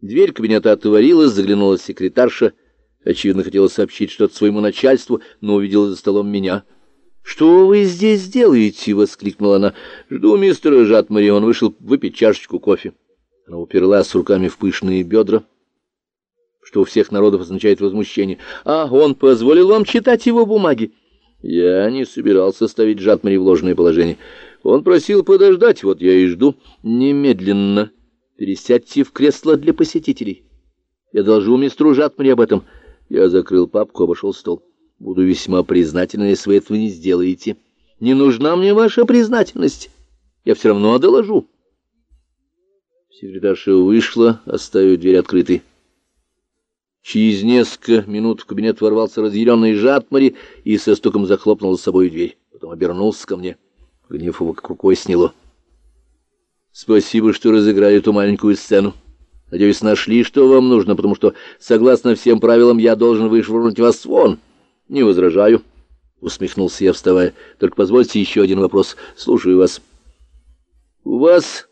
Дверь кабинета отворилась, заглянула секретарша. Очевидно, хотела сообщить что-то своему начальству, но увидела за столом меня. «Что вы здесь делаете?» — воскликнула она. «Жду мистера Жатмари. Он вышел выпить чашечку кофе». Она уперлась руками в пышные бедра, что у всех народов означает возмущение. «А он позволил вам читать его бумаги?» Я не собирался ставить Жатмари в ложное положение. Он просил подождать, вот я и жду. Немедленно пересядьте в кресло для посетителей. Я должу мистеру Жатмари об этом. Я закрыл папку, обошел стол. Буду весьма признателен, если вы этого не сделаете. Не нужна мне ваша признательность. Я все равно доложу. Секретарша вышла, оставив дверь открытой. Через несколько минут в кабинет ворвался разъяренный Жатмари и со стуком захлопнул с собой дверь. Потом обернулся ко мне. Гнев его как рукой сняло. «Спасибо, что разыграли эту маленькую сцену. Надеюсь, нашли, что вам нужно, потому что, согласно всем правилам, я должен вышвырнуть вас вон. Не возражаю». — усмехнулся я, вставая. — Только позвольте еще один вопрос. Слушаю вас. — У вас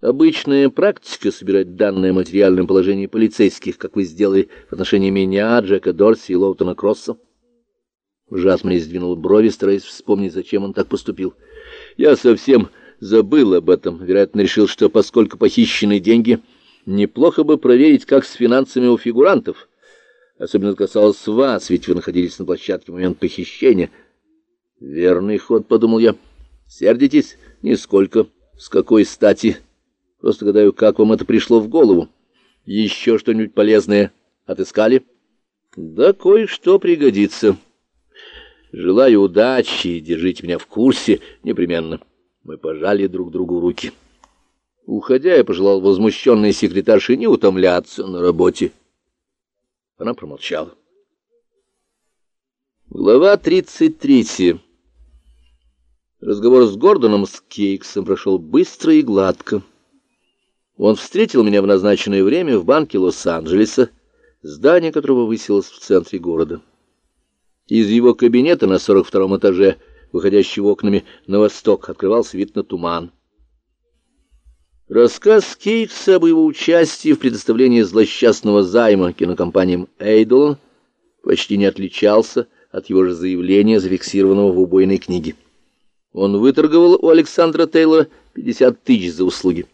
Обычная практика собирать данные о материальном положении полицейских, как вы сделали в отношении меня, Джека Дорси и Лоутона Кросса. Жасмин сдвинул брови, стараясь вспомнить, зачем он так поступил. Я совсем забыл об этом. Вероятно, решил, что поскольку похищены деньги, неплохо бы проверить, как с финансами у фигурантов. Особенно касалось вас, ведь вы находились на площадке в момент похищения. Верный ход, подумал я. Сердитесь? Нисколько. С какой стати? Просто гадаю, как вам это пришло в голову. Еще что-нибудь полезное отыскали? Да кое-что пригодится. Желаю удачи и держите меня в курсе непременно. Мы пожали друг другу руки. Уходя, я пожелал возмущенной секретарше не утомляться на работе. Она промолчала. Глава тридцать третья. Разговор с Гордоном с Кейксом прошел быстро и гладко. Он встретил меня в назначенное время в банке Лос-Анджелеса, здание которого высилось в центре города. Из его кабинета на 42-м этаже, выходящего окнами на восток, открывался вид на туман. Рассказ Кейкса об его участии в предоставлении злосчастного займа кинокомпаниям «Эйдолон» почти не отличался от его же заявления, зафиксированного в убойной книге. Он выторговал у Александра Тейлора 50 тысяч за услуги.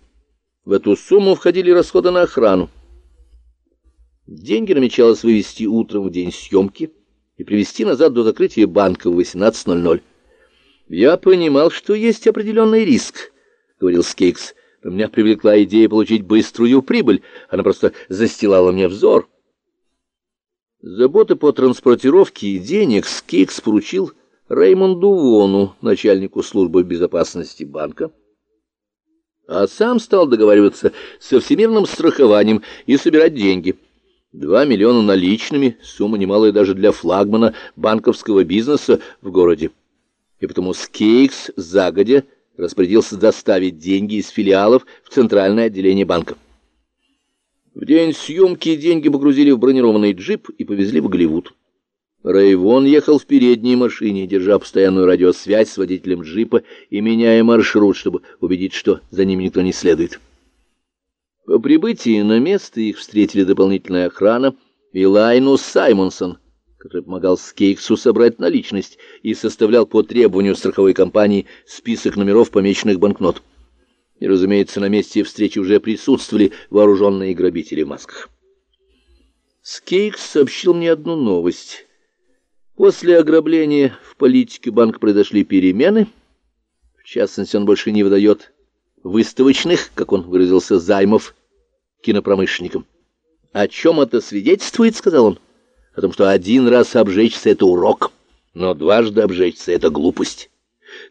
В эту сумму входили расходы на охрану. Деньги намечалось вывести утром в день съемки и привезти назад до закрытия банка в 18.00. «Я понимал, что есть определенный риск», — говорил Скейкс. «Но меня привлекла идея получить быструю прибыль. Она просто застилала мне взор». Заботы по транспортировке денег Скейкс поручил Реймонду Вону, начальнику службы безопасности банка а сам стал договариваться со всемирным страхованием и собирать деньги. Два миллиона наличными, сумма немалая даже для флагмана банковского бизнеса в городе. И потому Скейкс загодя распорядился доставить деньги из филиалов в центральное отделение банка. В день съемки деньги погрузили в бронированный джип и повезли в Голливуд. Рейвон ехал в передней машине, держа постоянную радиосвязь с водителем джипа и меняя маршрут, чтобы убедить, что за ним никто не следует. По прибытии на место их встретили дополнительная охрана и Лайнус Саймонсон, который помогал Скейксу собрать наличность и составлял по требованию страховой компании список номеров помеченных банкнот. И, разумеется, на месте встречи уже присутствовали вооруженные грабители в масках. Скейкс сообщил мне одну новость — После ограбления в политике банка произошли перемены. В частности, он больше не выдает выставочных, как он выразился, займов кинопромышленникам. «О чем это свидетельствует?» — сказал он. «О том, что один раз обжечься — это урок, но дважды обжечься — это глупость».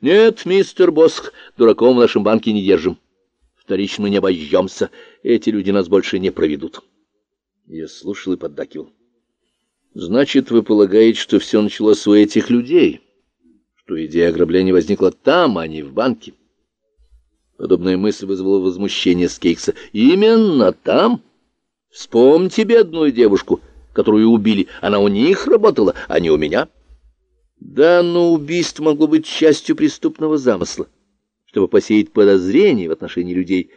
«Нет, мистер Боск, дураком в нашем банке не держим. Вторично мы не обожжемся, эти люди нас больше не проведут». Я слушал и поддакивал. Значит, вы полагаете, что все началось у этих людей? Что идея ограбления возникла там, а не в банке? Подобная мысль вызвала возмущение Скейкса. Именно там? Вспомните бедную девушку, которую убили. Она у них работала, а не у меня. Да, но убийство могло быть частью преступного замысла, чтобы посеять подозрения в отношении людей,